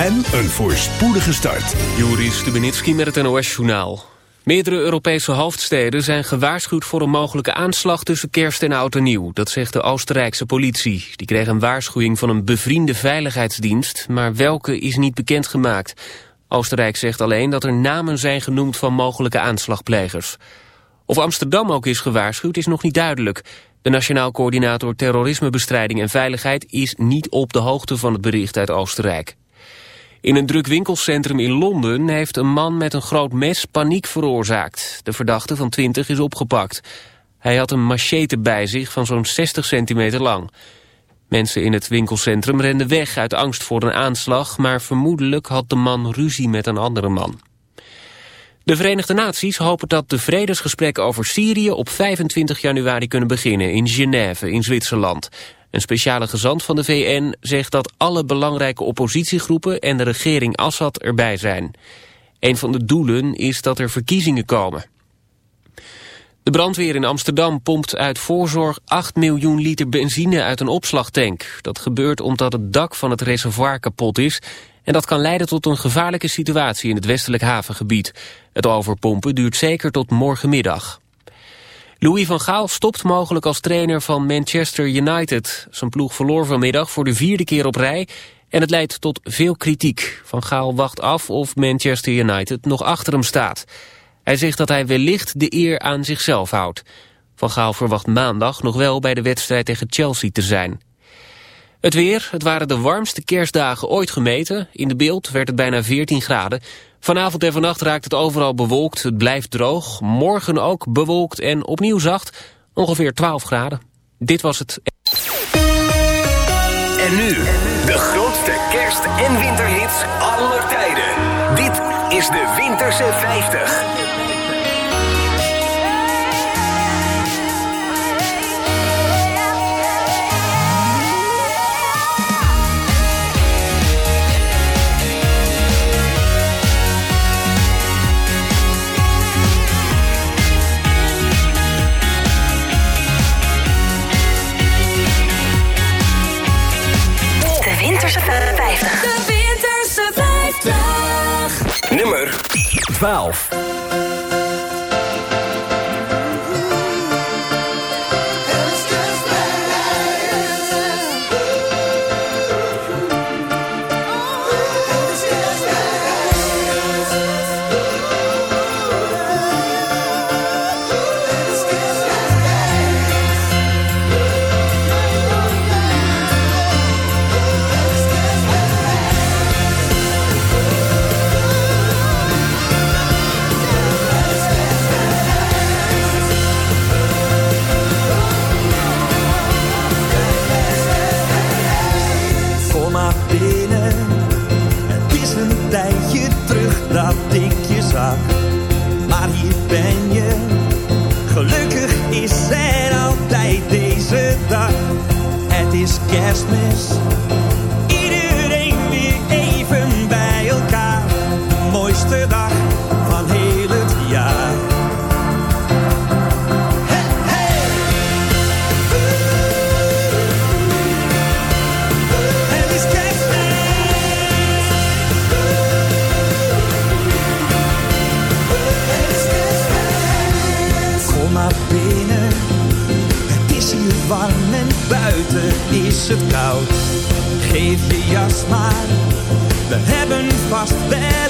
en een voorspoedige start. Juri Stubenitski met het NOS-journaal. Meerdere Europese hoofdsteden zijn gewaarschuwd voor een mogelijke aanslag tussen kerst en oud nieuw. Dat zegt de Oostenrijkse politie. Die kreeg een waarschuwing van een bevriende veiligheidsdienst, maar welke is niet bekendgemaakt. Oostenrijk zegt alleen dat er namen zijn genoemd van mogelijke aanslagplegers. Of Amsterdam ook is gewaarschuwd is nog niet duidelijk. De Nationaal Coördinator Terrorismebestrijding en Veiligheid is niet op de hoogte van het bericht uit Oostenrijk. In een druk winkelcentrum in Londen heeft een man met een groot mes paniek veroorzaakt. De verdachte van 20 is opgepakt. Hij had een machete bij zich van zo'n 60 centimeter lang. Mensen in het winkelcentrum renden weg uit angst voor een aanslag... maar vermoedelijk had de man ruzie met een andere man. De Verenigde Naties hopen dat de vredesgesprekken over Syrië... op 25 januari kunnen beginnen in Genève in Zwitserland. Een speciale gezant van de VN zegt dat alle belangrijke oppositiegroepen en de regering Assad erbij zijn. Een van de doelen is dat er verkiezingen komen. De brandweer in Amsterdam pompt uit voorzorg 8 miljoen liter benzine uit een opslagtank. Dat gebeurt omdat het dak van het reservoir kapot is... en dat kan leiden tot een gevaarlijke situatie in het westelijk havengebied. Het overpompen duurt zeker tot morgenmiddag. Louis van Gaal stopt mogelijk als trainer van Manchester United. Zijn ploeg verloor vanmiddag voor de vierde keer op rij... en het leidt tot veel kritiek. Van Gaal wacht af of Manchester United nog achter hem staat. Hij zegt dat hij wellicht de eer aan zichzelf houdt. Van Gaal verwacht maandag nog wel bij de wedstrijd tegen Chelsea te zijn. Het weer, het waren de warmste kerstdagen ooit gemeten. In de beeld werd het bijna 14 graden. Vanavond en vannacht raakt het overal bewolkt. Het blijft droog. Morgen ook bewolkt en opnieuw zacht. Ongeveer 12 graden. Dit was het. En nu, de grootste kerst- en winterhits aller tijden. Dit is de Winterse 50. Winterse 50. De Winterse 50. Nummer 12. Is kerstmis. Het koud. Geef je jas maar. We hebben vast wel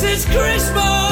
This is Christmas.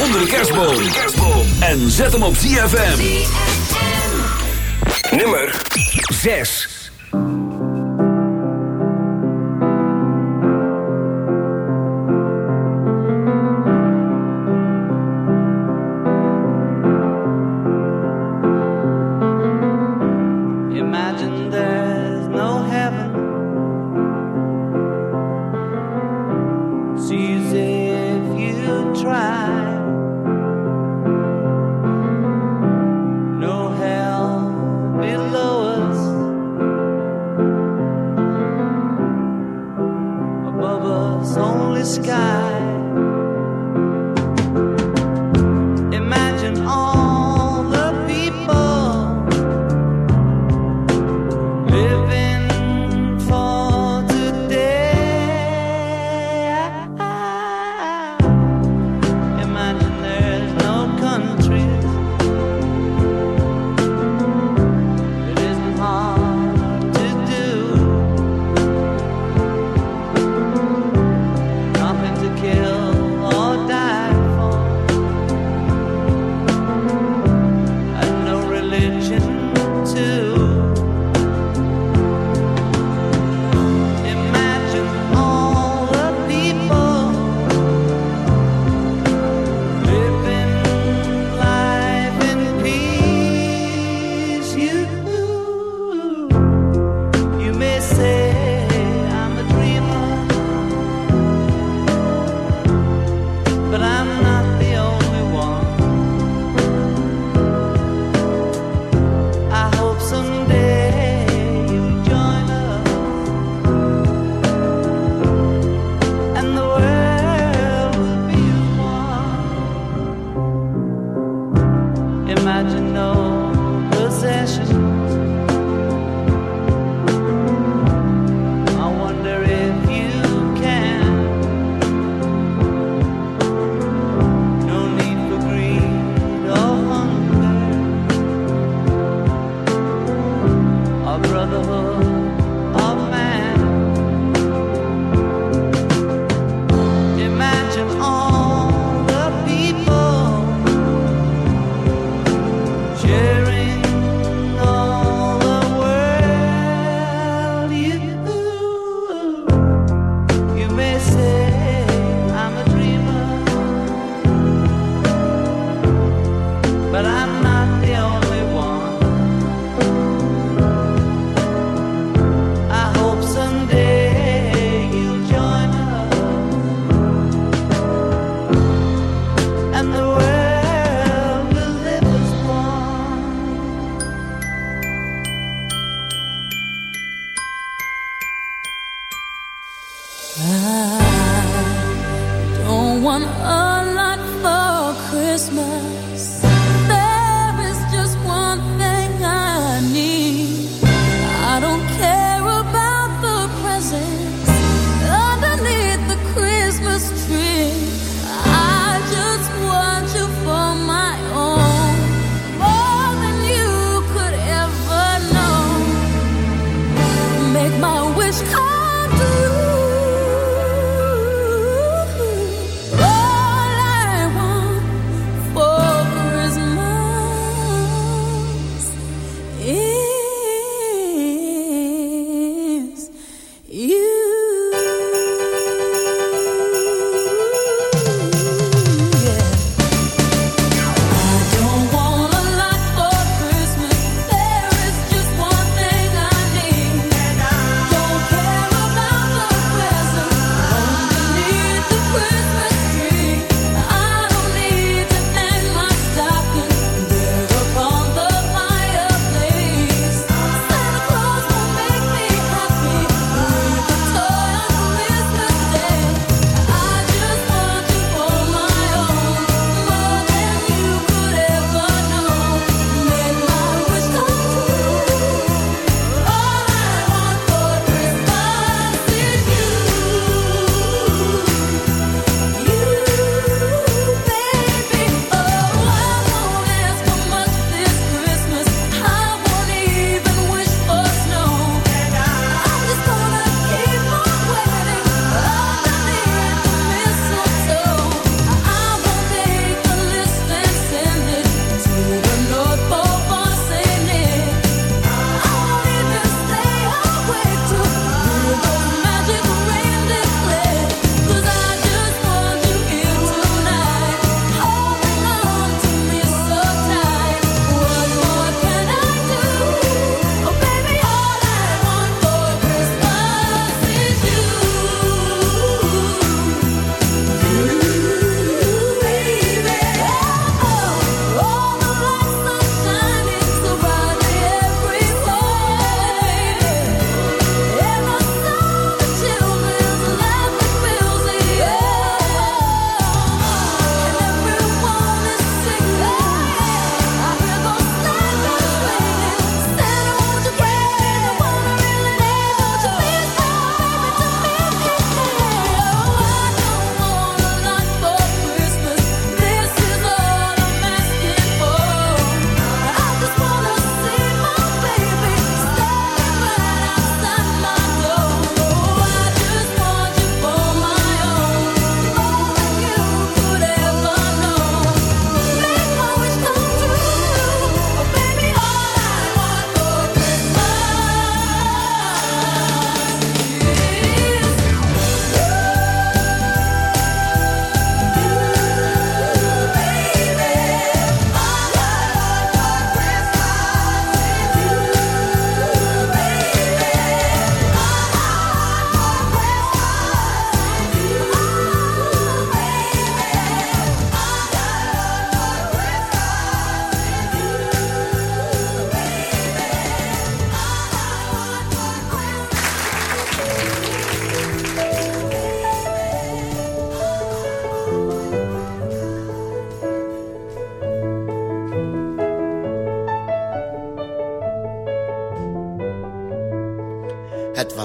onder de kerstboom. En zet hem op ZFM. Nummer 6.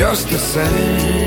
Just the same.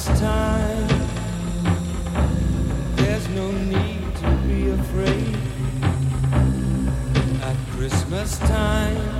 this time. There's no need to be afraid. At Christmas time.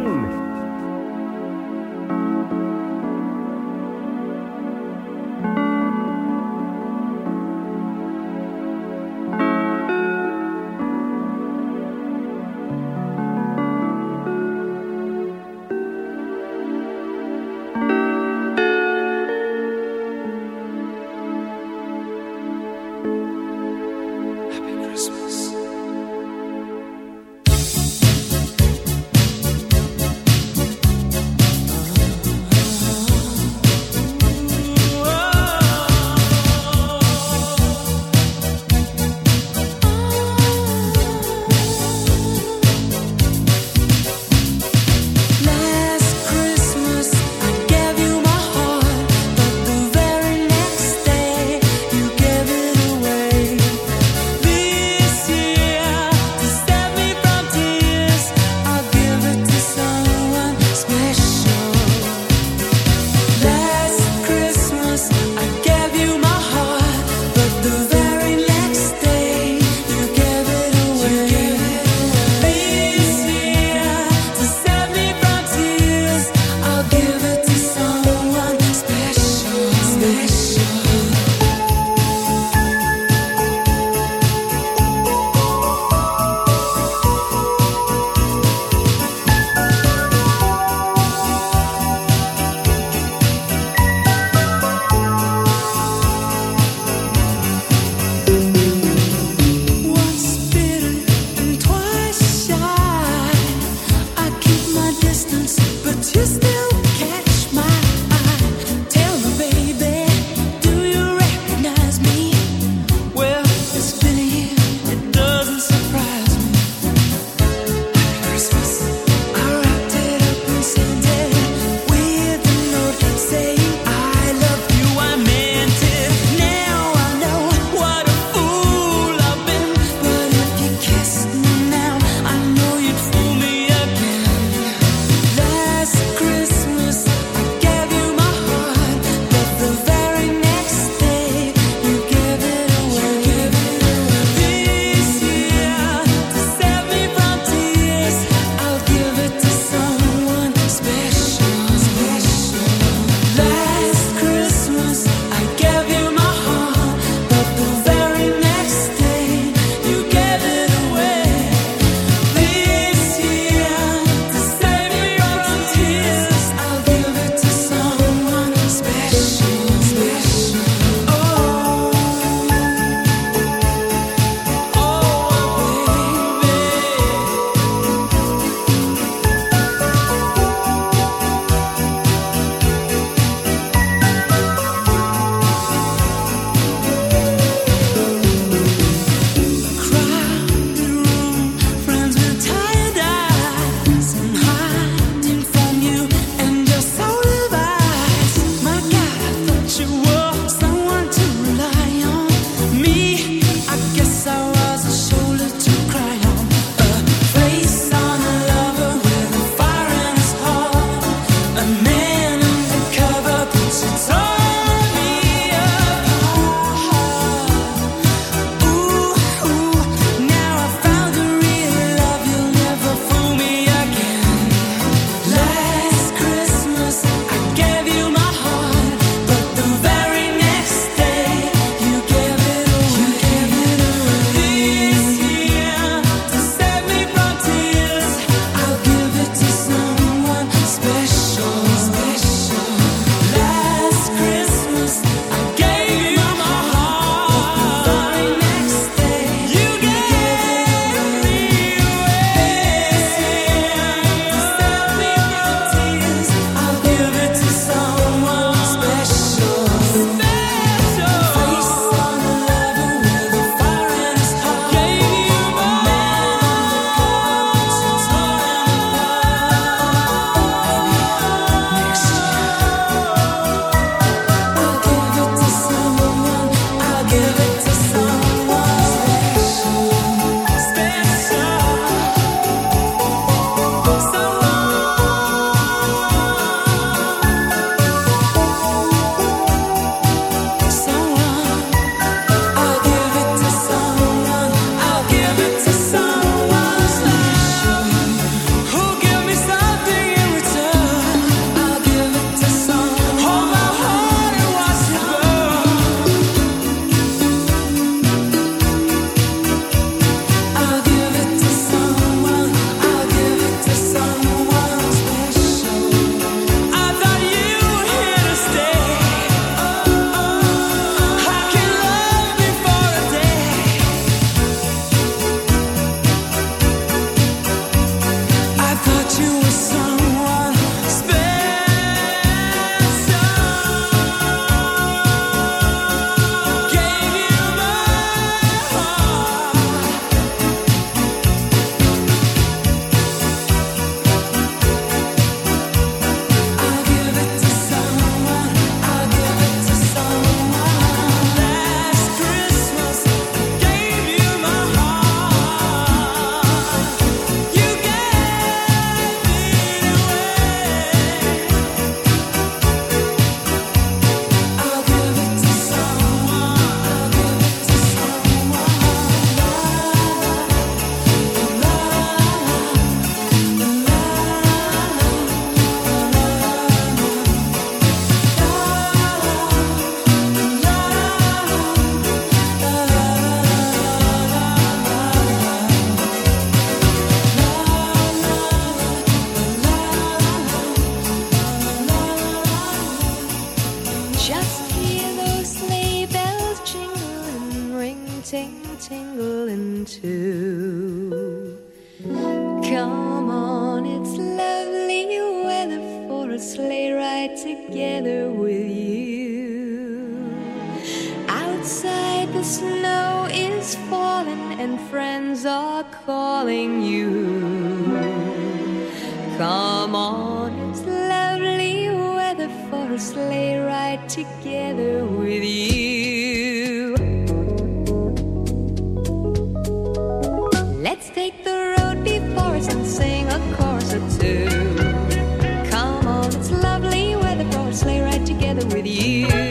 Together with you.